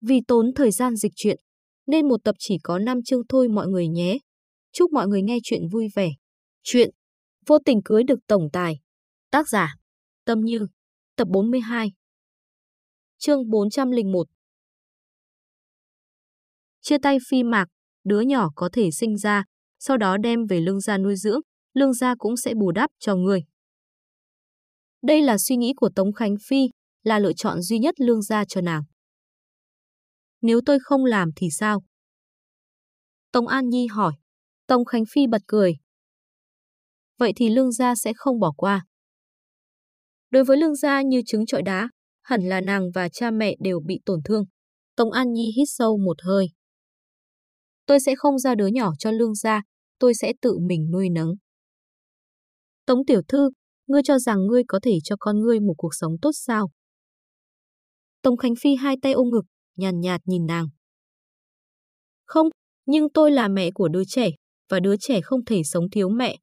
Vì tốn thời gian dịch chuyện, nên một tập chỉ có 5 chương thôi mọi người nhé. Chúc mọi người nghe chuyện vui vẻ. Chuyện Vô tình cưới được tổng tài. Tác giả Tâm Như Tập 42 Chương 401 Chia tay phi mạc, đứa nhỏ có thể sinh ra, sau đó đem về lương gia nuôi dưỡng, lương gia cũng sẽ bù đắp cho người. Đây là suy nghĩ của Tống Khánh Phi, là lựa chọn duy nhất lương gia cho nàng. Nếu tôi không làm thì sao? Tống An Nhi hỏi. Tống Khánh Phi bật cười. Vậy thì lương gia sẽ không bỏ qua. Đối với lương gia như trứng trọi đá, hẳn là nàng và cha mẹ đều bị tổn thương. Tống An Nhi hít sâu một hơi. Tôi sẽ không ra đứa nhỏ cho lương gia, tôi sẽ tự mình nuôi nấng. Tống Tiểu Thư, ngươi cho rằng ngươi có thể cho con ngươi một cuộc sống tốt sao? Tống Khánh Phi hai tay ôm ngực, nhàn nhạt, nhìn nàng. Không, nhưng tôi là mẹ của đứa trẻ, và đứa trẻ không thể sống thiếu mẹ.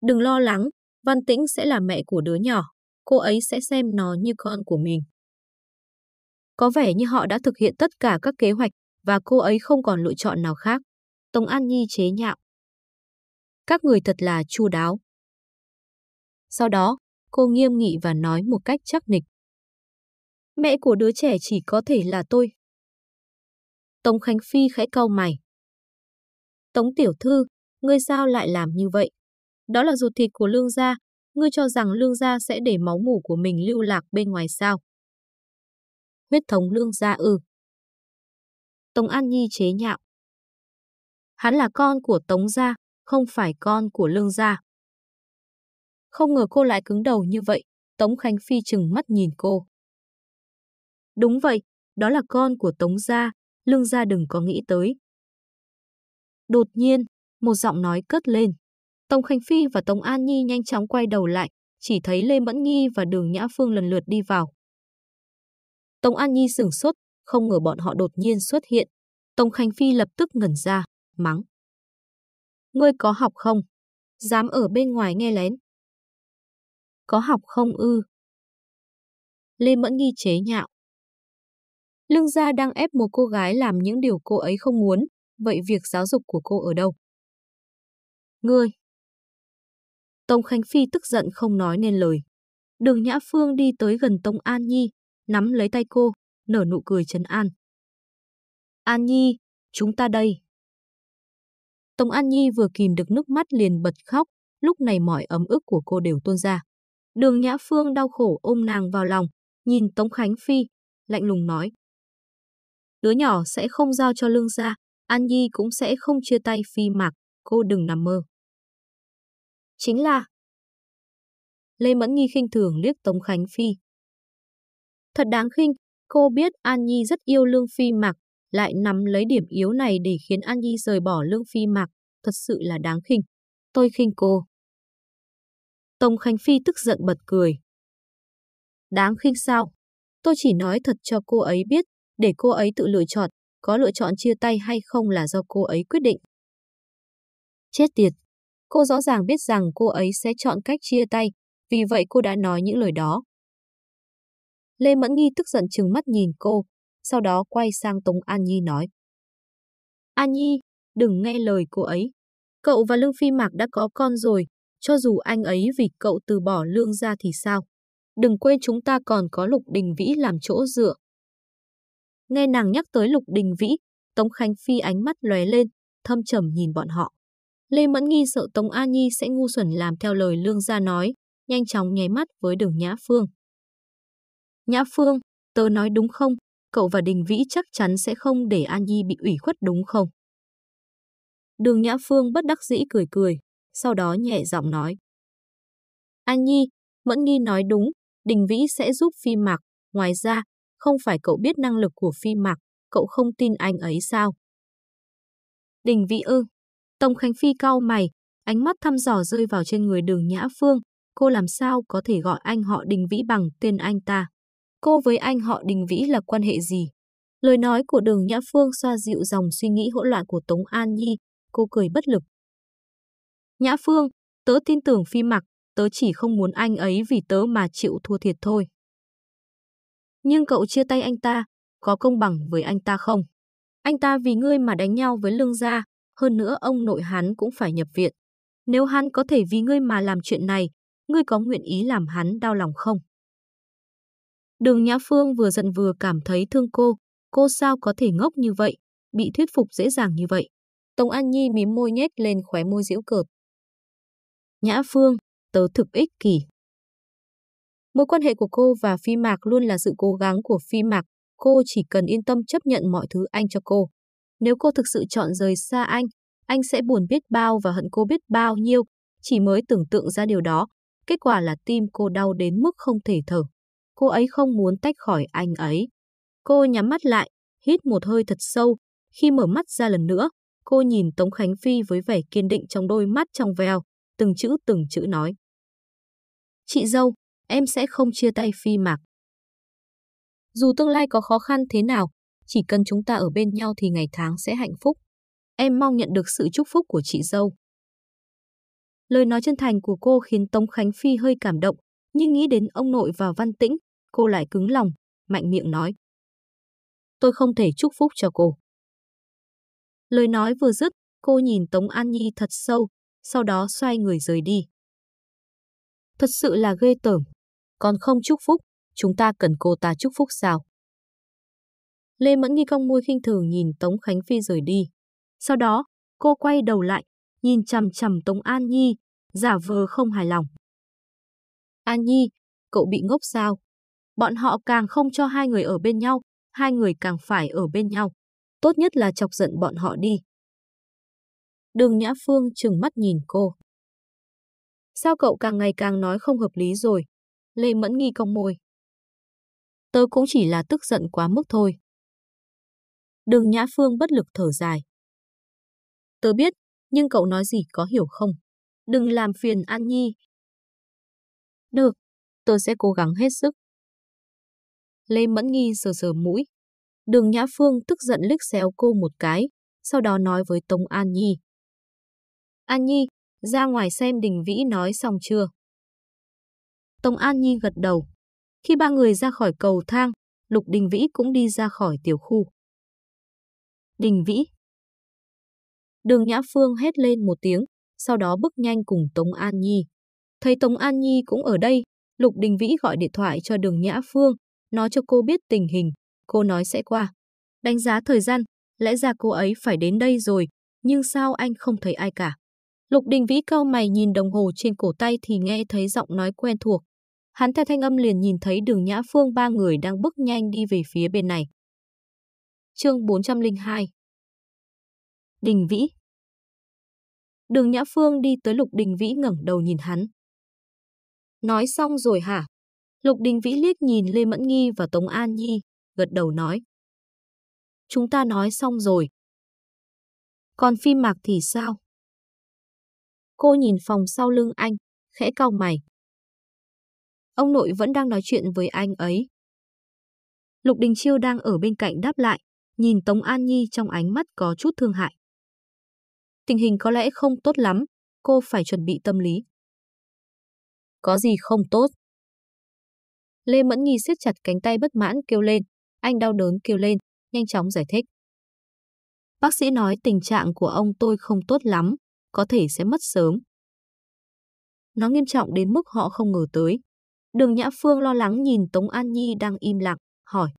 Đừng lo lắng, Văn Tĩnh sẽ là mẹ của đứa nhỏ, cô ấy sẽ xem nó như con của mình. Có vẻ như họ đã thực hiện tất cả các kế hoạch và cô ấy không còn lựa chọn nào khác. Tống An Nhi chế nhạo. Các người thật là chu đáo. Sau đó, cô nghiêm nghị và nói một cách chắc nịch. Mẹ của đứa trẻ chỉ có thể là tôi. Tống Khánh Phi khẽ cau mày. Tống Tiểu Thư, ngươi sao lại làm như vậy? Đó là ruột thịt của lương gia, ngươi cho rằng lương gia sẽ để máu mủ của mình lưu lạc bên ngoài sao? Huyết thống lương gia ư. Tống An Nhi chế nhạo. Hắn là con của Tống gia, không phải con của lương gia. Không ngờ cô lại cứng đầu như vậy, Tống Khánh Phi chừng mắt nhìn cô. Đúng vậy, đó là con của Tống gia, lương gia đừng có nghĩ tới. Đột nhiên, một giọng nói cất lên. Tống Khánh Phi và Tống An Nhi nhanh chóng quay đầu lại, chỉ thấy Lê Mẫn Nhi và Đường Nhã Phương lần lượt đi vào. Tống An Nhi sửng sốt, không ngờ bọn họ đột nhiên xuất hiện. Tống Khánh Phi lập tức ngẩn ra, mắng. Ngươi có học không? Dám ở bên ngoài nghe lén. Có học không ư? Lê Mẫn Nghi chế nhạo. Lương gia đang ép một cô gái làm những điều cô ấy không muốn, vậy việc giáo dục của cô ở đâu? Ngươi! Tông Khánh Phi tức giận không nói nên lời. Đường Nhã Phương đi tới gần Tông An Nhi, nắm lấy tay cô, nở nụ cười trấn an. An Nhi, chúng ta đây. Tông An Nhi vừa kìm được nước mắt liền bật khóc, lúc này mọi ấm ức của cô đều tuôn ra. Đường Nhã Phương đau khổ ôm nàng vào lòng, nhìn Tống Khánh Phi, lạnh lùng nói. Đứa nhỏ sẽ không giao cho lương gia, An Nhi cũng sẽ không chia tay Phi Mạc, cô đừng nằm mơ. Chính là... Lê Mẫn Nhi khinh thường liếc Tống Khánh Phi. Thật đáng khinh, cô biết An Nhi rất yêu Lương Phi Mạc, lại nắm lấy điểm yếu này để khiến An Nhi rời bỏ Lương Phi Mạc, thật sự là đáng khinh. Tôi khinh cô. Tống Khánh Phi tức giận bật cười. Đáng khinh sao? Tôi chỉ nói thật cho cô ấy biết, để cô ấy tự lựa chọn, có lựa chọn chia tay hay không là do cô ấy quyết định. Chết tiệt! Cô rõ ràng biết rằng cô ấy sẽ chọn cách chia tay, vì vậy cô đã nói những lời đó. Lê Mẫn Nghi tức giận trừng mắt nhìn cô, sau đó quay sang Tống An Nhi nói. An Nhi, đừng nghe lời cô ấy. Cậu và Lương Phi Mạc đã có con rồi, cho dù anh ấy vì cậu từ bỏ lương ra thì sao? Đừng quên chúng ta còn có Lục Đình Vĩ làm chỗ dựa. Nghe nàng nhắc tới Lục Đình Vĩ, Tống Khánh Phi ánh mắt lóe lên, thâm trầm nhìn bọn họ. Lê Mẫn Nghi sợ Tống A Nhi sẽ ngu xuẩn làm theo lời lương gia nói, nhanh chóng nháy mắt với đường Nhã Phương. Nhã Phương, tớ nói đúng không? Cậu và Đình Vĩ chắc chắn sẽ không để An Nhi bị ủy khuất đúng không? Đường Nhã Phương bất đắc dĩ cười cười, sau đó nhẹ giọng nói. An Nhi, Mẫn Nghi nói đúng, Đình Vĩ sẽ giúp Phi Mạc, ngoài ra, không phải cậu biết năng lực của Phi Mạc, cậu không tin anh ấy sao? Đình Vĩ ư? Tông Khánh Phi cau mày, ánh mắt thăm dò rơi vào trên người đường Nhã Phương, cô làm sao có thể gọi anh họ Đình Vĩ bằng tên anh ta? Cô với anh họ Đình Vĩ là quan hệ gì? Lời nói của đường Nhã Phương xoa dịu dòng suy nghĩ hỗn loạn của Tống An Nhi, cô cười bất lực. Nhã Phương, tớ tin tưởng Phi Mặc, tớ chỉ không muốn anh ấy vì tớ mà chịu thua thiệt thôi. Nhưng cậu chia tay anh ta, có công bằng với anh ta không? Anh ta vì ngươi mà đánh nhau với lương gia, hơn nữa ông nội hắn cũng phải nhập viện. Nếu hắn có thể vì ngươi mà làm chuyện này, ngươi có nguyện ý làm hắn đau lòng không? Đường Nhã Phương vừa giận vừa cảm thấy thương cô, cô sao có thể ngốc như vậy, bị thuyết phục dễ dàng như vậy. Tống An Nhi mím môi nhếch lên khóe môi giễu cợt. Nhã Phương, tớ thực ích kỷ. Mối quan hệ của cô và Phi Mạc luôn là sự cố gắng của Phi Mạc, cô chỉ cần yên tâm chấp nhận mọi thứ anh cho cô. Nếu cô thực sự chọn rời xa anh, anh sẽ buồn biết bao và hận cô biết bao nhiêu, chỉ mới tưởng tượng ra điều đó. Kết quả là tim cô đau đến mức không thể thở. Cô ấy không muốn tách khỏi anh ấy. Cô nhắm mắt lại, hít một hơi thật sâu. Khi mở mắt ra lần nữa, cô nhìn Tống Khánh Phi với vẻ kiên định trong đôi mắt trong veo, từng chữ từng chữ nói. Chị dâu, em sẽ không chia tay Phi Mạc. Dù tương lai có khó khăn thế nào, chỉ cần chúng ta ở bên nhau thì ngày tháng sẽ hạnh phúc. Em mong nhận được sự chúc phúc của chị dâu. Lời nói chân thành của cô khiến Tống Khánh Phi hơi cảm động, nhưng nghĩ đến ông nội và Văn Tĩnh, cô lại cứng lòng, mạnh miệng nói. Tôi không thể chúc phúc cho cô. Lời nói vừa dứt, cô nhìn Tống An Nhi thật sâu, sau đó xoay người rời đi. Thật sự là ghê tởm. Còn không chúc phúc, chúng ta cần cô ta chúc phúc sao? Lê Mẫn Nghi cong môi khinh thường nhìn Tống Khánh Phi rời đi. Sau đó, cô quay đầu lại, nhìn chằm chằm Tống An Nhi, giả vờ không hài lòng. An Nhi, cậu bị ngốc sao? Bọn họ càng không cho hai người ở bên nhau, hai người càng phải ở bên nhau. Tốt nhất là chọc giận bọn họ đi. Đường Nhã Phương trừng mắt nhìn cô. Sao cậu càng ngày càng nói không hợp lý rồi? Lê Mẫn Nghi cong môi. Tớ cũng chỉ là tức giận quá mức thôi. Đường Nhã Phương bất lực thở dài. Tớ biết, nhưng cậu nói gì có hiểu không? Đừng làm phiền An Nhi. Được, tớ sẽ cố gắng hết sức. Lê Mẫn Nghi sờ sờ mũi. Đường Nhã Phương tức giận liếc xéo cô một cái, sau đó nói với Tống An Nhi. An Nhi, ra ngoài xem Đình Vĩ nói xong chưa? Tống An Nhi gật đầu. Khi ba người ra khỏi cầu thang, Lục Đình Vĩ cũng đi ra khỏi tiểu khu. Đình Vĩ. Đường Nhã Phương hét lên một tiếng, sau đó bước nhanh cùng Tống An Nhi. Thấy Tống An Nhi cũng ở đây, Lục Đình Vĩ gọi điện thoại cho Đường Nhã Phương, nói cho cô biết tình hình, cô nói sẽ qua. Đánh giá thời gian, lẽ ra cô ấy phải đến đây rồi, nhưng sao anh không thấy ai cả? Lục Đình Vĩ cau mày nhìn đồng hồ trên cổ tay thì nghe thấy giọng nói quen thuộc. Hắn theo thanh âm liền nhìn thấy đường Nhã Phương ba người đang bước nhanh đi về phía bên này. Chương 402 Đình Vĩ Đường Nhã Phương đi tới Lục Đình Vĩ ngẩng đầu nhìn hắn. Nói xong rồi hả? Lục Đình Vĩ liếc nhìn Lê Mẫn Nghi và Tống An Nhi, gật đầu nói. Chúng ta nói xong rồi. Còn phim mạc thì sao? Cô nhìn phòng sau lưng anh, khẽ cau mày. Ông nội vẫn đang nói chuyện với anh ấy. Lục Đình Chiêu đang ở bên cạnh đáp lại, nhìn Tống An Nhi trong ánh mắt có chút thương hại. Tình hình có lẽ không tốt lắm, cô phải chuẩn bị tâm lý. Có gì không tốt? Lê Mẫn Nhi siết chặt cánh tay bất mãn kêu lên, anh đau đớn kêu lên, nhanh chóng giải thích. Bác sĩ nói tình trạng của ông tôi không tốt lắm, có thể sẽ mất sớm. Nó nghiêm trọng đến mức họ không ngờ tới. Đường Nhã Phương lo lắng nhìn Tống An Nhi đang im lặng, hỏi.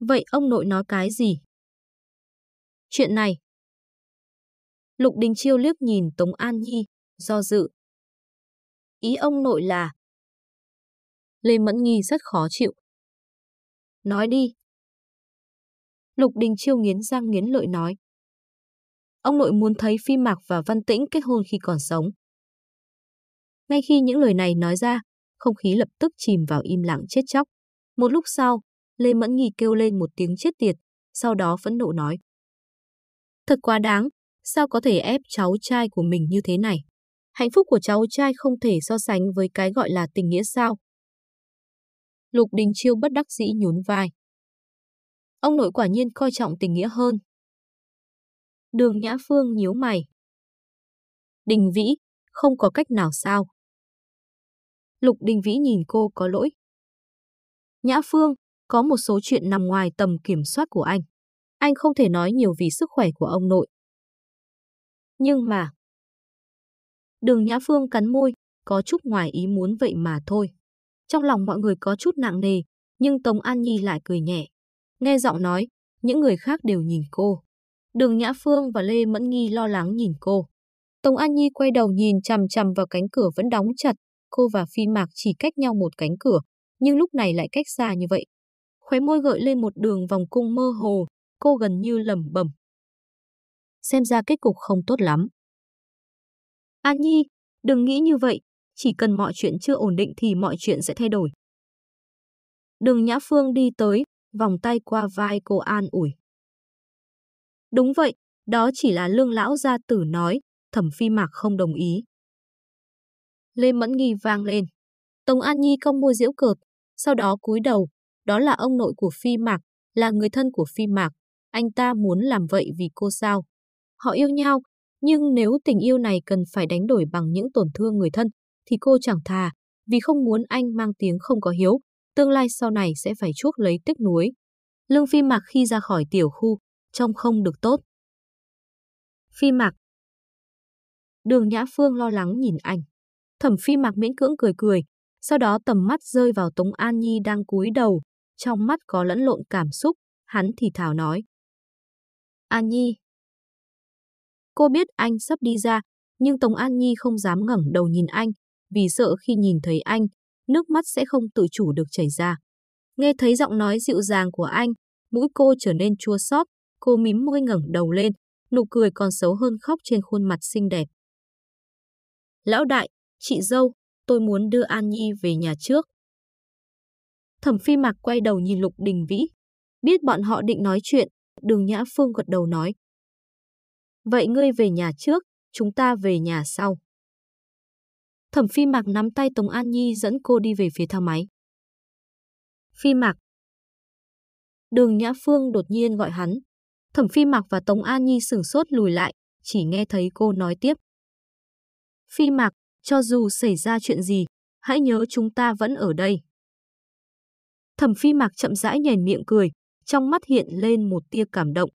Vậy ông nội nói cái gì? Chuyện này. Lục Đình Chiêu liếc nhìn Tống An Nhi, do dự. Ý ông nội là... Lê Mẫn Nghi rất khó chịu. Nói đi. Lục Đình Chiêu nghiến răng nghiến lợi nói. Ông nội muốn thấy Phi Mạc và Văn Tĩnh kết hôn khi còn sống. Ngay khi những lời này nói ra, không khí lập tức chìm vào im lặng chết chóc. Một lúc sau, Lê Mẫn Nghi kêu lên một tiếng chết tiệt, sau đó phẫn nộ nói. Thật quá đáng, sao có thể ép cháu trai của mình như thế này? Hạnh phúc của cháu trai không thể so sánh với cái gọi là tình nghĩa sao? Lục Đình Chiêu bất đắc dĩ nhún vai. Ông nội quả nhiên coi trọng tình nghĩa hơn. Đường Nhã Phương nhíu mày. Đình Vĩ, không có cách nào sao? Lục Đình Vĩ nhìn cô có lỗi. Nhã Phương, có một số chuyện nằm ngoài tầm kiểm soát của anh. Anh không thể nói nhiều vì sức khỏe của ông nội. Nhưng mà... Đường Nhã Phương cắn môi, có chút ngoài ý muốn vậy mà thôi. Trong lòng mọi người có chút nặng nề, nhưng Tống An Nhi lại cười nhẹ. Nghe giọng nói, những người khác đều nhìn cô. Đường Nhã Phương và Lê Mẫn Nghi lo lắng nhìn cô. Tống An Nhi quay đầu nhìn chằm chằm vào cánh cửa vẫn đóng chặt, cô và Phi Mạc chỉ cách nhau một cánh cửa, nhưng lúc này lại cách xa như vậy. Khóe môi gợi lên một đường vòng cung mơ hồ, cô gần như lẩm bẩm. Xem ra kết cục không tốt lắm. An Nhi, đừng nghĩ như vậy, chỉ cần mọi chuyện chưa ổn định thì mọi chuyện sẽ thay đổi. Đường Nhã Phương đi tới, vòng tay qua vai cô an ủi. Đúng vậy, đó chỉ là lương lão gia tử nói, thẩm phi mạc không đồng ý. Lê Mẫn Nghi vang lên. Tống An Nhi công môi diễu cợt, sau đó cúi đầu, đó là ông nội của phi mạc, là người thân của phi mạc, anh ta muốn làm vậy vì cô sao. Họ yêu nhau, nhưng nếu tình yêu này cần phải đánh đổi bằng những tổn thương người thân, thì cô chẳng thà, vì không muốn anh mang tiếng không có hiếu, tương lai sau này sẽ phải chuốc lấy tiếc nuối. Lương Phi Mạc khi ra khỏi tiểu khu, trông không được tốt. Phi Mạc Đường Nhã Phương lo lắng nhìn anh. Thẩm Phi Mạc miễn cưỡng cười cười, sau đó tầm mắt rơi vào Tống An Nhi đang cúi đầu, trong mắt có lẫn lộn cảm xúc, hắn thì thào nói. An Nhi. Cô biết anh sắp đi ra, nhưng Tống An Nhi không dám ngẩng đầu nhìn anh, vì sợ khi nhìn thấy anh, nước mắt sẽ không tự chủ được chảy ra. Nghe thấy giọng nói dịu dàng của anh, mũi cô trở nên chua xót, cô mím môi ngẩng đầu lên, nụ cười còn xấu hơn khóc trên khuôn mặt xinh đẹp. Lão đại, chị dâu, tôi muốn đưa An Nhi về nhà trước. Thẩm phi mạc quay đầu nhìn Lục Đình Vĩ. Biết bọn họ định nói chuyện, đường Nhã Phương gật đầu nói. Vậy ngươi về nhà trước, chúng ta về nhà sau. Thẩm Phi Mạc nắm tay Tống An Nhi dẫn cô đi về phía thang máy. Phi Mạc. Đường Nhã Phương đột nhiên gọi hắn. Thẩm Phi Mạc và Tống An Nhi sửng sốt lùi lại, chỉ nghe thấy cô nói tiếp. Phi Mạc, cho dù xảy ra chuyện gì, hãy nhớ chúng ta vẫn ở đây. Thẩm Phi Mạc chậm rãi nhèn miệng cười, trong mắt hiện lên một tia cảm động.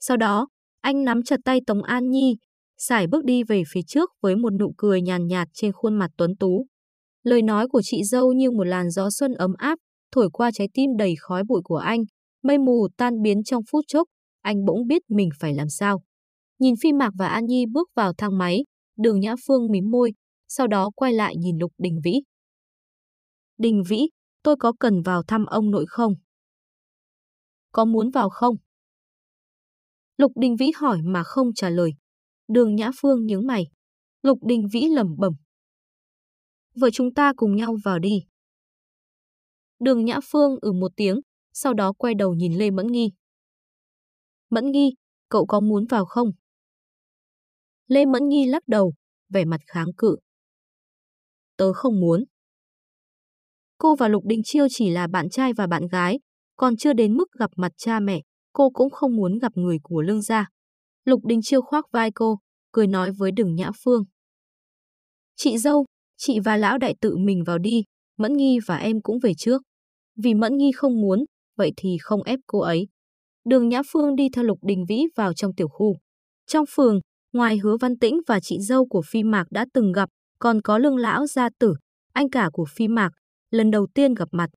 Sau đó, anh nắm chặt tay Tống An Nhi, Sải bước đi về phía trước với một nụ cười nhàn nhạt trên khuôn mặt tuấn tú. Lời nói của chị dâu như một làn gió xuân ấm áp, thổi qua trái tim đầy khói bụi của anh, mây mù tan biến trong phút chốc, anh bỗng biết mình phải làm sao. Nhìn Phi Mạc và An Nhi bước vào thang máy, đường Nhã Phương mím môi, sau đó quay lại nhìn Lục Đình Vĩ. Đình Vĩ, tôi có cần vào thăm ông nội không? Có muốn vào không? Lục Đình Vĩ hỏi mà không trả lời. Đường Nhã Phương nhướng mày. Lục Đình Vĩ lẩm bẩm. Vợ chúng ta cùng nhau vào đi. Đường Nhã Phương ừ một tiếng, sau đó quay đầu nhìn Lê Mẫn Nghi. Mẫn Nghi, cậu có muốn vào không? Lê Mẫn Nghi lắc đầu, vẻ mặt kháng cự. Tớ không muốn. Cô và Lục Đình Chiêu chỉ là bạn trai và bạn gái, còn chưa đến mức gặp mặt cha mẹ, cô cũng không muốn gặp người của lương gia. Lục Đình Chiêu khoác vai cô, cười nói với Đường Nhã Phương. Chị dâu, chị và lão đại tự mình vào đi, Mẫn Nghi và em cũng về trước. Vì Mẫn Nghi không muốn, vậy thì không ép cô ấy. Đường Nhã Phương đi theo Lục Đình Vĩ vào trong tiểu khu. Trong phường, ngoài hứa văn tĩnh và chị dâu của Phi Mạc đã từng gặp, còn có lương lão gia tử, anh cả của Phi Mạc, lần đầu tiên gặp mặt.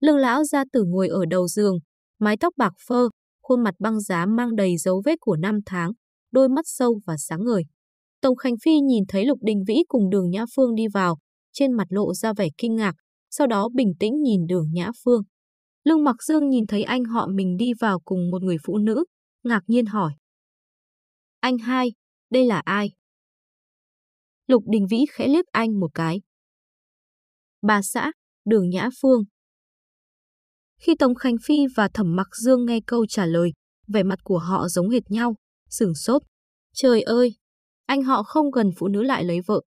Lương lão gia tử ngồi ở đầu giường, mái tóc bạc phơ, khuôn mặt băng giá mang đầy dấu vết của năm tháng, đôi mắt sâu và sáng ngời. Tổng Khánh Phi nhìn thấy Lục Đình Vĩ cùng đường Nhã Phương đi vào, trên mặt lộ ra vẻ kinh ngạc, sau đó bình tĩnh nhìn đường Nhã Phương. Lương Mặc Dương nhìn thấy anh họ mình đi vào cùng một người phụ nữ, ngạc nhiên hỏi. Anh hai, đây là ai? Lục Đình Vĩ khẽ liếc anh một cái. Bà xã, đường Nhã Phương. Khi Tống Khánh Phi và Thẩm Mặc Dương nghe câu trả lời, vẻ mặt của họ giống hệt nhau, sửng sốt. Trời ơi, anh họ không gần phụ nữ lại lấy vợ.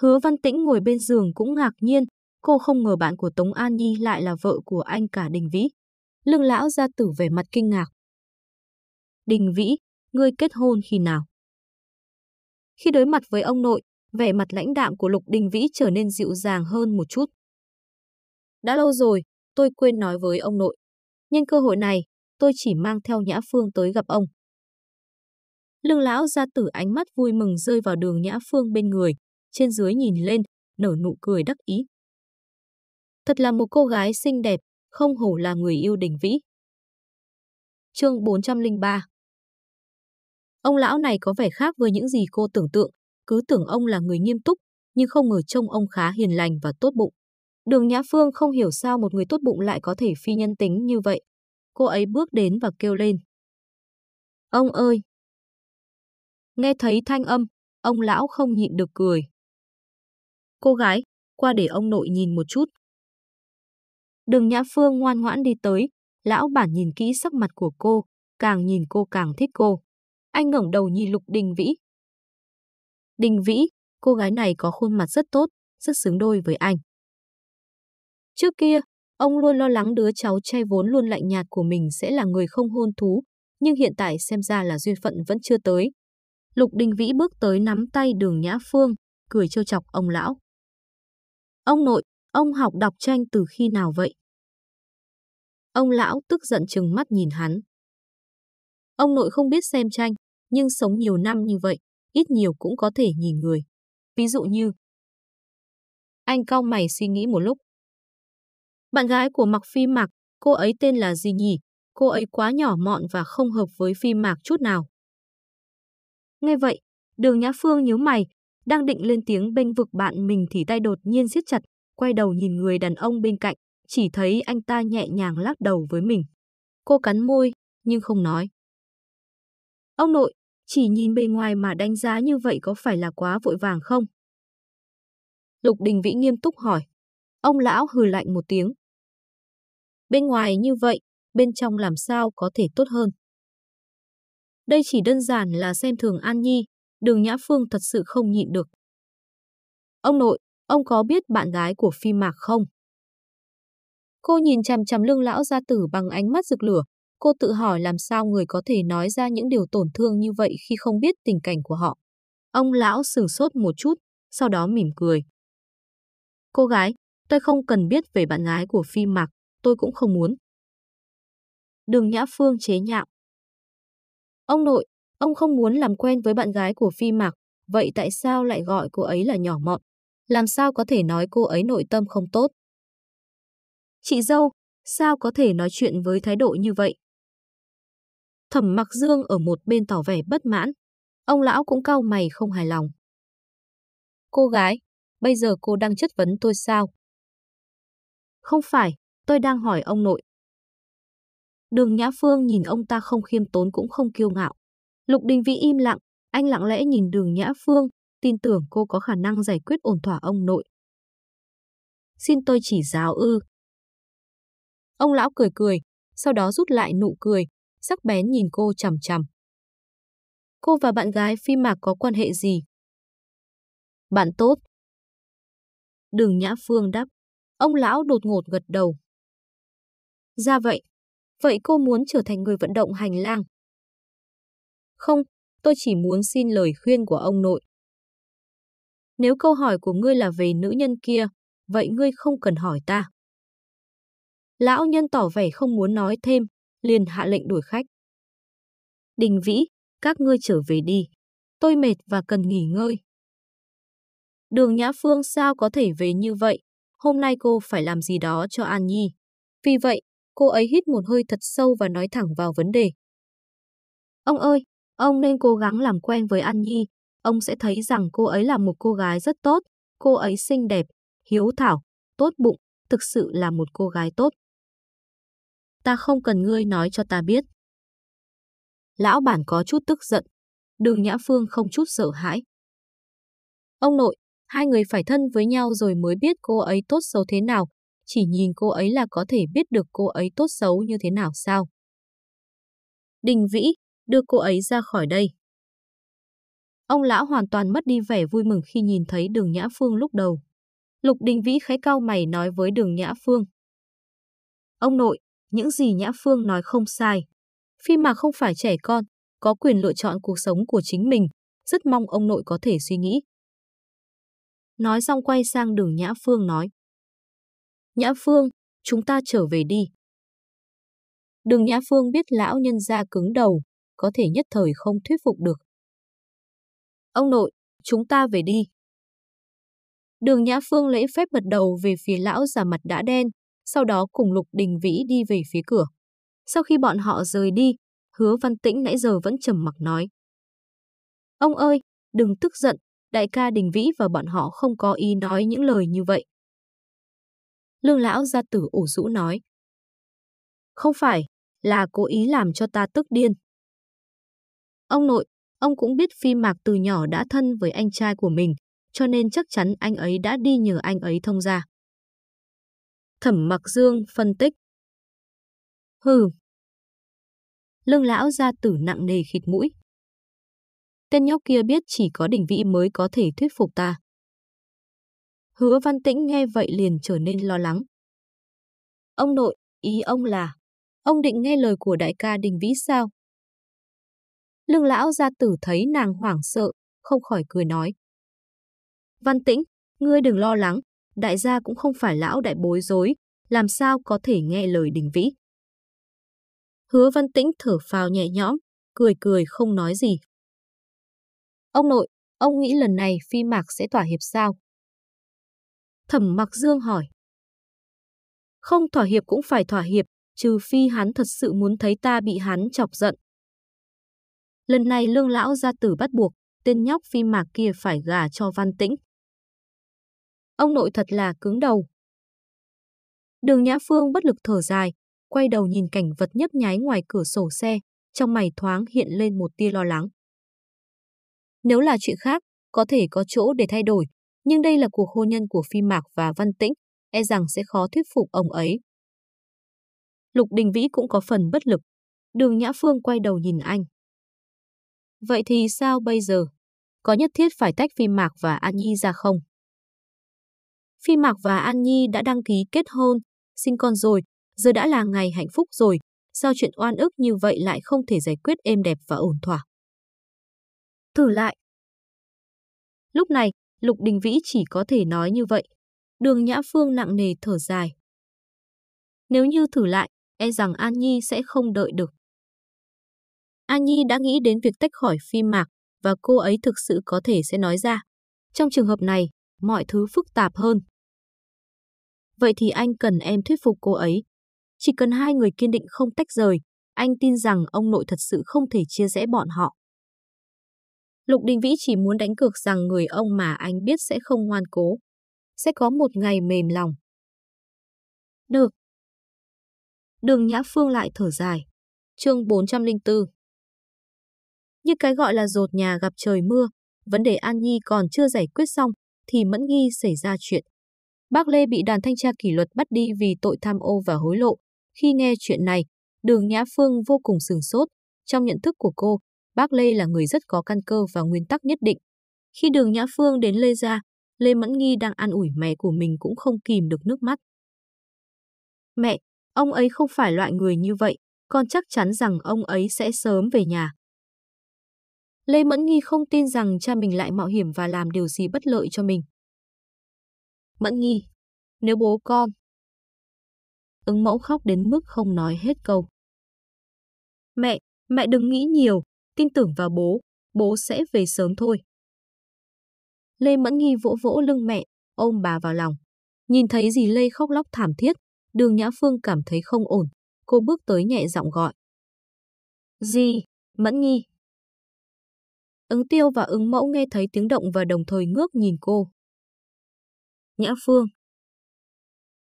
Hứa Văn Tĩnh ngồi bên giường cũng ngạc nhiên, cô không ngờ bạn của Tống An Nhi lại là vợ của anh cả Đình Vĩ. Lương lão ra tử vẻ mặt kinh ngạc. Đình Vĩ, ngươi kết hôn khi nào? Khi đối mặt với ông nội, vẻ mặt lãnh đạm của Lục Đình Vĩ trở nên dịu dàng hơn một chút. Đã lâu rồi, tôi quên nói với ông nội. Nhân cơ hội này, tôi chỉ mang theo Nhã Phương tới gặp ông. Lương lão gia tử ánh mắt vui mừng rơi vào đường Nhã Phương bên người, trên dưới nhìn lên, nở nụ cười đắc ý. Thật là một cô gái xinh đẹp, không hổ là người yêu đình vĩ. Chương 403 Ông lão này có vẻ khác với những gì cô tưởng tượng, cứ tưởng ông là người nghiêm túc, nhưng không ngờ trông ông khá hiền lành và tốt bụng. Đường Nhã Phương không hiểu sao một người tốt bụng lại có thể phi nhân tính như vậy. Cô ấy bước đến và kêu lên. Ông ơi! Nghe thấy thanh âm, ông lão không nhịn được cười. Cô gái, qua để ông nội nhìn một chút. Đường Nhã Phương ngoan ngoãn đi tới, lão bản nhìn kỹ sắc mặt của cô, càng nhìn cô càng thích cô. Anh ngẩng đầu nhìn Lục Đình Vĩ. Đình Vĩ, cô gái này có khuôn mặt rất tốt, rất xứng đôi với anh. Trước kia, ông luôn lo lắng đứa cháu trai vốn luôn lạnh nhạt của mình sẽ là người không hôn thú, nhưng hiện tại xem ra là duyên phận vẫn chưa tới. Lục Đình Vĩ bước tới nắm tay đường Nhã Phương, cười trêu chọc ông lão. Ông nội, ông học đọc tranh từ khi nào vậy? Ông lão tức giận chừng mắt nhìn hắn. Ông nội không biết xem tranh, nhưng sống nhiều năm như vậy, ít nhiều cũng có thể nhìn người. Ví dụ như... Anh cao mày suy nghĩ một lúc. Bạn gái của Mặc Phi Mạc, cô ấy tên là gì nhỉ? Cô ấy quá nhỏ mọn và không hợp với Phi Mạc chút nào. Nghe vậy, đường Nhã Phương nhớ mày, đang định lên tiếng bênh vực bạn mình thì tay đột nhiên siết chặt, quay đầu nhìn người đàn ông bên cạnh, chỉ thấy anh ta nhẹ nhàng lắc đầu với mình. Cô cắn môi, nhưng không nói. Ông nội, chỉ nhìn bề ngoài mà đánh giá như vậy có phải là quá vội vàng không? Lục Đình Vĩ nghiêm túc hỏi. Ông lão hừ lạnh một tiếng. Bên ngoài như vậy, bên trong làm sao có thể tốt hơn? Đây chỉ đơn giản là xem thường An Nhi, đường Nhã Phương thật sự không nhịn được. Ông nội, ông có biết bạn gái của Phi Mạc không? Cô nhìn chằm chằm lưng lão gia tử bằng ánh mắt rực lửa. Cô tự hỏi làm sao người có thể nói ra những điều tổn thương như vậy khi không biết tình cảnh của họ. Ông lão sửng sốt một chút, sau đó mỉm cười. Cô gái, tôi không cần biết về bạn gái của Phi Mạc, tôi cũng không muốn. Đường Nhã Phương chế nhạo. Ông nội, ông không muốn làm quen với bạn gái của Phi Mạc, vậy tại sao lại gọi cô ấy là nhỏ mọn? Làm sao có thể nói cô ấy nội tâm không tốt? Chị dâu, sao có thể nói chuyện với thái độ như vậy? Thẩm mặc dương ở một bên tỏ vẻ bất mãn. Ông lão cũng cau mày không hài lòng. Cô gái, bây giờ cô đang chất vấn tôi sao? Không phải, tôi đang hỏi ông nội. Đường Nhã Phương nhìn ông ta không khiêm tốn cũng không kiêu ngạo. Lục Đình Vĩ im lặng, anh lặng lẽ nhìn đường Nhã Phương, tin tưởng cô có khả năng giải quyết ổn thỏa ông nội. Xin tôi chỉ giáo ư. Ông lão cười cười, sau đó rút lại nụ cười, sắc bén nhìn cô chằm chằm. Cô và bạn gái Phi Mạc có quan hệ gì? Bạn tốt. Đường Nhã Phương đáp. Ông lão đột ngột gật đầu. Ra vậy. Vậy cô muốn trở thành người vận động hành lang? Không, tôi chỉ muốn xin lời khuyên của ông nội. Nếu câu hỏi của ngươi là về nữ nhân kia, vậy ngươi không cần hỏi ta. Lão nhân tỏ vẻ không muốn nói thêm, liền hạ lệnh đuổi khách. Đình Vĩ, các ngươi trở về đi. Tôi mệt và cần nghỉ ngơi. Đường Nhã Phương sao có thể về như vậy? Hôm nay cô phải làm gì đó cho An Nhi. Vì vậy, cô ấy hít một hơi thật sâu và nói thẳng vào vấn đề. Ông ơi, ông nên cố gắng làm quen với An Nhi. Ông sẽ thấy rằng cô ấy là một cô gái rất tốt. Cô ấy xinh đẹp, hiếu thảo, tốt bụng, thực sự là một cô gái tốt ta không cần ngươi nói cho ta biết. Lão bản có chút tức giận, đường Nhã Phương không chút sợ hãi. Ông nội, hai người phải thân với nhau rồi mới biết cô ấy tốt xấu thế nào, chỉ nhìn cô ấy là có thể biết được cô ấy tốt xấu như thế nào sao. Đình Vĩ, đưa cô ấy ra khỏi đây. Ông lão hoàn toàn mất đi vẻ vui mừng khi nhìn thấy đường Nhã Phương lúc đầu. Lục Đình Vĩ khẽ cao mày nói với đường Nhã Phương. Ông nội, những gì Nhã Phương nói không sai. Phi mà không phải trẻ con, có quyền lựa chọn cuộc sống của chính mình, rất mong ông nội có thể suy nghĩ. Nói xong quay sang đường Nhã Phương nói. Nhã Phương, chúng ta trở về đi. Đường Nhã Phương biết lão nhân gia cứng đầu, có thể nhất thời không thuyết phục được. Ông nội, chúng ta về đi. Đường Nhã Phương lễ phép bật đầu về phía lão già mặt đã đen, sau đó cùng Lục Đình Vĩ đi về phía cửa. Sau khi bọn họ rời đi, hứa văn tĩnh nãy giờ vẫn trầm mặc nói. Ông ơi, đừng tức giận, đại ca Đình Vĩ và bọn họ không có ý nói những lời như vậy. Lương lão gia tử ủ rũ nói. Không phải, là cố ý làm cho ta tức điên. Ông nội, ông cũng biết Phi Mạc từ nhỏ đã thân với anh trai của mình, cho nên chắc chắn anh ấy đã đi nhờ anh ấy thông ra. Thẩm Mặc Dương phân tích. Hừ. Lương lão gia tử nặng nề khịt mũi. Tên nhóc kia biết chỉ có đỉnh vĩ mới có thể thuyết phục ta. Hứa văn tĩnh nghe vậy liền trở nên lo lắng. Ông nội, ý ông là, ông định nghe lời của đại ca đình vĩ sao? Lương lão gia tử thấy nàng hoảng sợ, không khỏi cười nói. Văn tĩnh, ngươi đừng lo lắng, đại gia cũng không phải lão đại bối rối, làm sao có thể nghe lời đình vĩ. Hứa văn tĩnh thở phào nhẹ nhõm, cười cười không nói gì. Ông nội, ông nghĩ lần này phi mạc sẽ tỏa hiệp sao? Thẩm mặc dương hỏi. Không thỏa hiệp cũng phải thỏa hiệp, trừ phi hắn thật sự muốn thấy ta bị hắn chọc giận. Lần này lương lão gia tử bắt buộc, tên nhóc phi mạc kia phải gả cho văn tĩnh. Ông nội thật là cứng đầu. Đường Nhã Phương bất lực thở dài, quay đầu nhìn cảnh vật nhấp nháy ngoài cửa sổ xe, trong mày thoáng hiện lên một tia lo lắng. Nếu là chuyện khác, có thể có chỗ để thay đổi, nhưng đây là cuộc hôn nhân của Phi Mạc và Văn Tĩnh, e rằng sẽ khó thuyết phục ông ấy. Lục Đình Vĩ cũng có phần bất lực. Đường Nhã Phương quay đầu nhìn anh. Vậy thì sao bây giờ? Có nhất thiết phải tách Phi Mạc và An Nhi ra không? Phi Mạc và An Nhi đã đăng ký kết hôn, sinh con rồi, giờ đã là ngày hạnh phúc rồi, sao chuyện oan ức như vậy lại không thể giải quyết êm đẹp và ổn thỏa? Thử lại. Lúc này, Lục Đình Vĩ chỉ có thể nói như vậy. Đường Nhã Phương nặng nề thở dài. Nếu như thử lại, e rằng An Nhi sẽ không đợi được. An Nhi đã nghĩ đến việc tách khỏi phi mạc và cô ấy thực sự có thể sẽ nói ra. Trong trường hợp này, mọi thứ phức tạp hơn. Vậy thì anh cần em thuyết phục cô ấy. Chỉ cần hai người kiên định không tách rời, anh tin rằng ông nội thật sự không thể chia rẽ bọn họ. Lục Đình Vĩ chỉ muốn đánh cược rằng người ông mà anh biết sẽ không ngoan cố. Sẽ có một ngày mềm lòng. Được. Đường Nhã Phương lại thở dài. chương 404 Như cái gọi là rột nhà gặp trời mưa, vấn đề An Nhi còn chưa giải quyết xong, thì Mẫn Nghi xảy ra chuyện. Bác Lê bị đoàn thanh tra kỷ luật bắt đi vì tội tham ô và hối lộ. Khi nghe chuyện này, đường Nhã Phương vô cùng sừng sốt. Trong nhận thức của cô, bác Lê là người rất có căn cơ và nguyên tắc nhất định. Khi đường Nhã Phương đến Lê Gia, Lê Mẫn Nghi đang an ủi mẹ của mình cũng không kìm được nước mắt. Mẹ, ông ấy không phải loại người như vậy, con chắc chắn rằng ông ấy sẽ sớm về nhà. Lê Mẫn Nghi không tin rằng cha mình lại mạo hiểm và làm điều gì bất lợi cho mình. Mẫn Nghi, nếu bố con... Ứng mẫu khóc đến mức không nói hết câu. Mẹ, mẹ đừng nghĩ nhiều, tin tưởng vào bố, bố sẽ về sớm thôi. Lê Mẫn Nghi vỗ vỗ lưng mẹ, ôm bà vào lòng. Nhìn thấy dì Lê khóc lóc thảm thiết, đường Nhã Phương cảm thấy không ổn. Cô bước tới nhẹ giọng gọi. Dì, Mẫn Nghi. Ứng tiêu và ứng mẫu nghe thấy tiếng động và đồng thời ngước nhìn cô. Nhã Phương.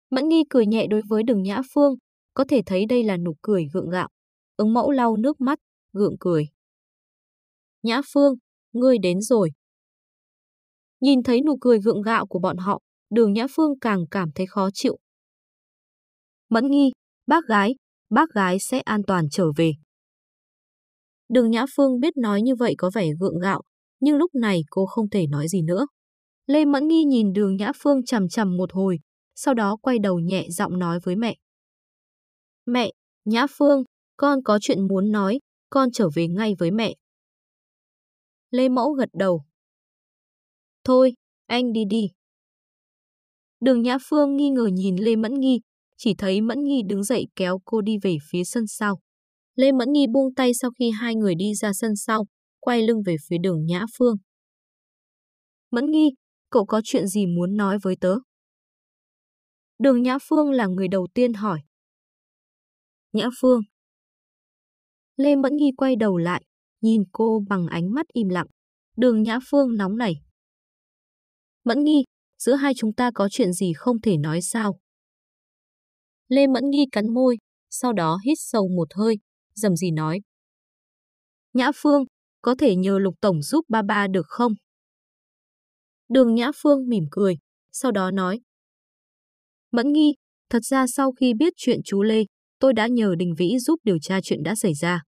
Mẫn Nghi cười nhẹ đối với đường Nhã Phương, có thể thấy đây là nụ cười gượng gạo. Ứng mẫu lau nước mắt, gượng cười. Nhã Phương, ngươi đến rồi. Nhìn thấy nụ cười gượng gạo của bọn họ, đường Nhã Phương càng cảm thấy khó chịu. Mẫn nghi, bác gái, bác gái sẽ an toàn trở về. Đường Nhã Phương biết nói như vậy có vẻ gượng gạo, nhưng lúc này cô không thể nói gì nữa. Lê Mẫn Nghi nhìn đường Nhã Phương chầm chầm một hồi, sau đó quay đầu nhẹ giọng nói với mẹ. Mẹ, Nhã Phương, con có chuyện muốn nói, con trở về ngay với mẹ. Lê Mẫu gật đầu. Thôi, anh đi đi. Đường Nhã Phương nghi ngờ nhìn Lê Mẫn Nghi, chỉ thấy Mẫn Nghi đứng dậy kéo cô đi về phía sân sau. Lê Mẫn Nghi buông tay sau khi hai người đi ra sân sau, quay lưng về phía đường Nhã Phương. Mẫn Nghi, cậu có chuyện gì muốn nói với tớ? Đường Nhã Phương là người đầu tiên hỏi. Nhã Phương. Lê Mẫn Nghi quay đầu lại, nhìn cô bằng ánh mắt im lặng. Đường Nhã Phương nóng nảy. Mẫn Nghi, giữa hai chúng ta có chuyện gì không thể nói sao? Lê Mẫn Nghi cắn môi, sau đó hít sâu một hơi, dầm gì nói. Nhã Phương, có thể nhờ Lục Tổng giúp ba ba được không? Đường Nhã Phương mỉm cười, sau đó nói. Mẫn Nghi, thật ra sau khi biết chuyện chú Lê, tôi đã nhờ Đình Vĩ giúp điều tra chuyện đã xảy ra.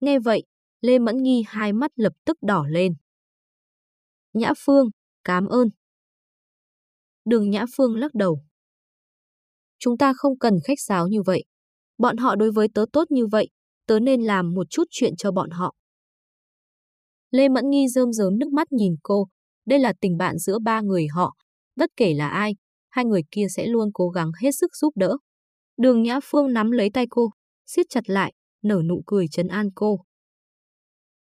Nghe vậy, Lê Mẫn Nghi hai mắt lập tức đỏ lên. Nhã Phương, cảm ơn. Đường Nhã Phương lắc đầu. Chúng ta không cần khách sáo như vậy. Bọn họ đối với tớ tốt như vậy, tớ nên làm một chút chuyện cho bọn họ. Lê Mẫn Nghi rơm rớm nước mắt nhìn cô. Đây là tình bạn giữa ba người họ. Bất kể là ai, hai người kia sẽ luôn cố gắng hết sức giúp đỡ. Đường Nhã Phương nắm lấy tay cô, siết chặt lại, nở nụ cười trấn an cô.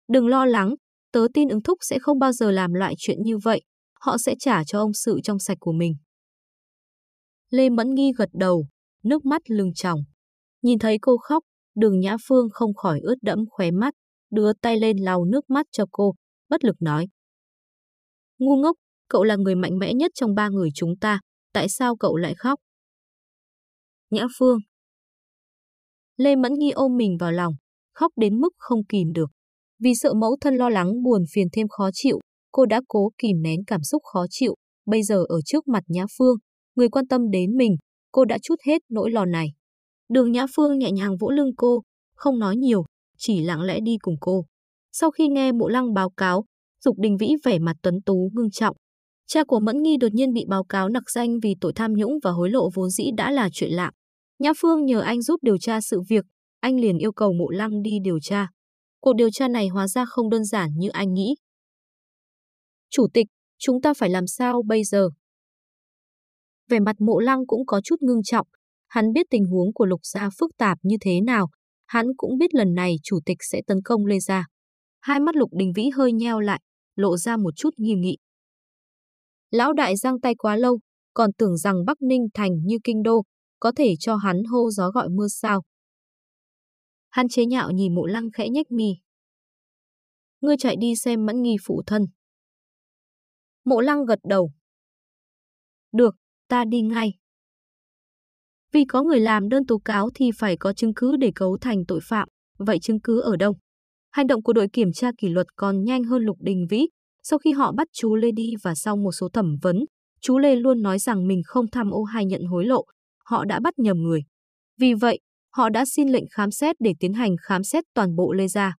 Đừng lo lắng, tớ tin ứng thúc sẽ không bao giờ làm loại chuyện như vậy. Họ sẽ trả cho ông sự trong sạch của mình. Lê Mẫn Nghi gật đầu, nước mắt lưng tròng. Nhìn thấy cô khóc, đường Nhã Phương không khỏi ướt đẫm khóe mắt, đưa tay lên lau nước mắt cho cô, bất lực nói. Ngu ngốc, cậu là người mạnh mẽ nhất trong ba người chúng ta, tại sao cậu lại khóc? Nhã Phương Lê Mẫn Nghi ôm mình vào lòng, khóc đến mức không kìm được. Vì sợ mẫu thân lo lắng buồn phiền thêm khó chịu, cô đã cố kìm nén cảm xúc khó chịu. Bây giờ ở trước mặt Nhã Phương, người quan tâm đến mình, cô đã chút hết nỗi lo này. Đường Nhã Phương nhẹ nhàng vỗ lưng cô, không nói nhiều, chỉ lặng lẽ đi cùng cô. Sau khi nghe Mộ Lăng báo cáo, Dục Đình Vĩ vẻ mặt tuấn tú ngưng trọng. Cha của Mẫn Nghi đột nhiên bị báo cáo nặc danh vì tội tham nhũng và hối lộ vốn dĩ đã là chuyện lạ. Nhã Phương nhờ anh giúp điều tra sự việc, anh liền yêu cầu Mộ Lăng đi điều tra. Cuộc điều tra này hóa ra không đơn giản như anh nghĩ. Chủ tịch, chúng ta phải làm sao bây giờ? Về mặt Mộ Lăng cũng có chút ngưng trọng, hắn biết tình huống của Lục Gia phức tạp như thế nào, hắn cũng biết lần này chủ tịch sẽ tấn công Lê Gia. Hai mắt Lục Đình Vĩ hơi nheo lại, lộ ra một chút nghiêm nghị. Lão đại giang tay quá lâu, còn tưởng rằng Bắc Ninh thành như kinh đô, có thể cho hắn hô gió gọi mưa sao. Hắn chế nhạo nhìn mộ lăng khẽ nhếch mi. Ngươi chạy đi xem mẫn nghi phụ thân. Mộ lăng gật đầu. Được, ta đi ngay. Vì có người làm đơn tố cáo thì phải có chứng cứ để cấu thành tội phạm, vậy chứng cứ ở đâu? Hành động của đội kiểm tra kỷ luật còn nhanh hơn Lục Đình Vĩ. Sau khi họ bắt chú Lê đi và sau một số thẩm vấn, chú Lê luôn nói rằng mình không tham ô hay nhận hối lộ. Họ đã bắt nhầm người. Vì vậy, họ đã xin lệnh khám xét để tiến hành khám xét toàn bộ Lê Gia.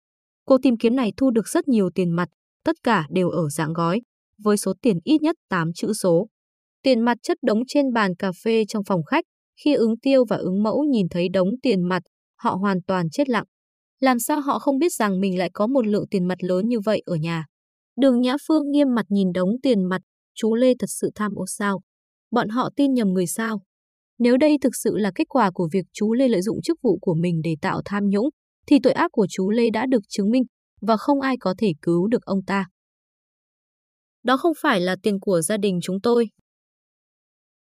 Cuộc tìm kiếm này thu được rất nhiều tiền mặt, tất cả đều ở dạng gói, với số tiền ít nhất 8 chữ số. Tiền mặt chất đống trên bàn cà phê trong phòng khách, khi ứng tiêu và ứng mẫu nhìn thấy đống tiền mặt, họ hoàn toàn chết lặng. Làm sao họ không biết rằng mình lại có một lượng tiền mặt lớn như vậy ở nhà? Đường Nhã Phương nghiêm mặt nhìn đống tiền mặt, chú Lê thật sự tham ô sao? Bọn họ tin nhầm người sao? Nếu đây thực sự là kết quả của việc chú Lê lợi dụng chức vụ của mình để tạo tham nhũng, thì tội ác của chú Lê đã được chứng minh và không ai có thể cứu được ông ta. Đó không phải là tiền của gia đình chúng tôi.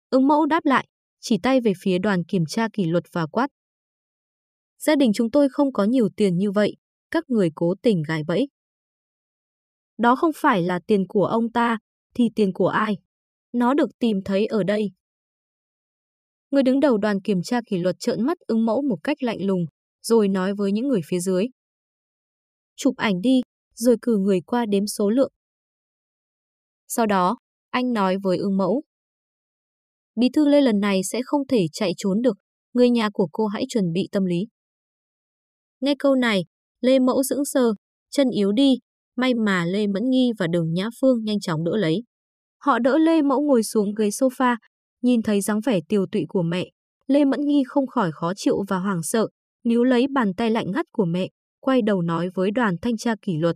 Ứng mẫu đáp lại, chỉ tay về phía đoàn kiểm tra kỷ luật và quát. Gia đình chúng tôi không có nhiều tiền như vậy, các người cố tình gài bẫy. Đó không phải là tiền của ông ta, thì tiền của ai? Nó được tìm thấy ở đây. Người đứng đầu đoàn kiểm tra kỷ luật trợn mắt ứng mẫu một cách lạnh lùng, rồi nói với những người phía dưới. Chụp ảnh đi, rồi cử người qua đếm số lượng. Sau đó, anh nói với ứng mẫu. Bí thư Lê lần này sẽ không thể chạy trốn được, người nhà của cô hãy chuẩn bị tâm lý. Nghe câu này, Lê Mẫu dưỡng sờ, chân yếu đi, may mà Lê Mẫn Nghi và Đường Nhã Phương nhanh chóng đỡ lấy. Họ đỡ Lê Mẫu ngồi xuống ghế sofa, nhìn thấy dáng vẻ tiều tụy của mẹ. Lê Mẫn Nghi không khỏi khó chịu và hoảng sợ, níu lấy bàn tay lạnh ngắt của mẹ, quay đầu nói với đoàn thanh tra kỷ luật.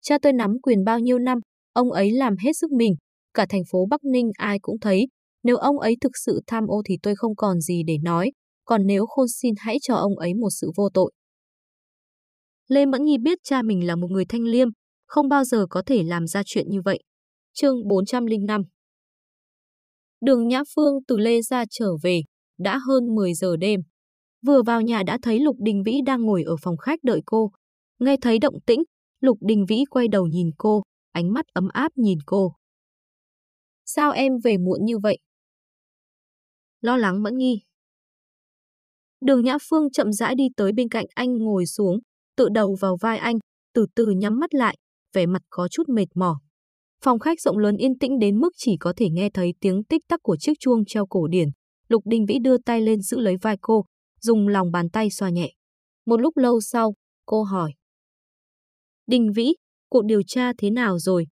Cha tôi nắm quyền bao nhiêu năm, ông ấy làm hết sức mình, cả thành phố Bắc Ninh ai cũng thấy, nếu ông ấy thực sự tham ô thì tôi không còn gì để nói, còn nếu khôn xin hãy cho ông ấy một sự vô tội. Lê Mẫn Nhi biết cha mình là một người thanh liêm, không bao giờ có thể làm ra chuyện như vậy. Chương 405 Đường Nhã Phương từ Lê ra trở về, đã hơn 10 giờ đêm. Vừa vào nhà đã thấy Lục Đình Vĩ đang ngồi ở phòng khách đợi cô. Nghe thấy động tĩnh, Lục Đình Vĩ quay đầu nhìn cô, ánh mắt ấm áp nhìn cô. Sao em về muộn như vậy? Lo lắng Mẫn nghi Đường Nhã Phương chậm rãi đi tới bên cạnh anh ngồi xuống, tự đầu vào vai anh, từ từ nhắm mắt lại, vẻ mặt có chút mệt mỏi. Phòng khách rộng lớn yên tĩnh đến mức chỉ có thể nghe thấy tiếng tích tắc của chiếc chuông treo cổ điển. Lục Đình Vĩ đưa tay lên giữ lấy vai cô, dùng lòng bàn tay xoa nhẹ. Một lúc lâu sau, cô hỏi. Đình Vĩ, cuộc điều tra thế nào rồi?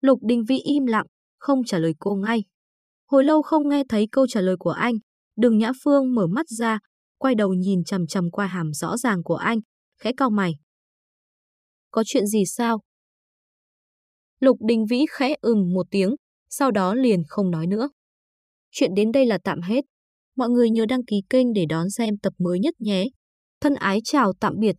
Lục Đình Vĩ im lặng, không trả lời cô ngay. Hồi lâu không nghe thấy câu trả lời của anh, Đường Nhã Phương mở mắt ra, quay đầu nhìn chầm chầm qua hàm rõ ràng của anh, khẽ cau mày. Có chuyện gì sao? Lục Đình Vĩ khẽ ừm một tiếng, sau đó liền không nói nữa. Chuyện đến đây là tạm hết. Mọi người nhớ đăng ký kênh để đón xem tập mới nhất nhé. Thân ái chào tạm biệt.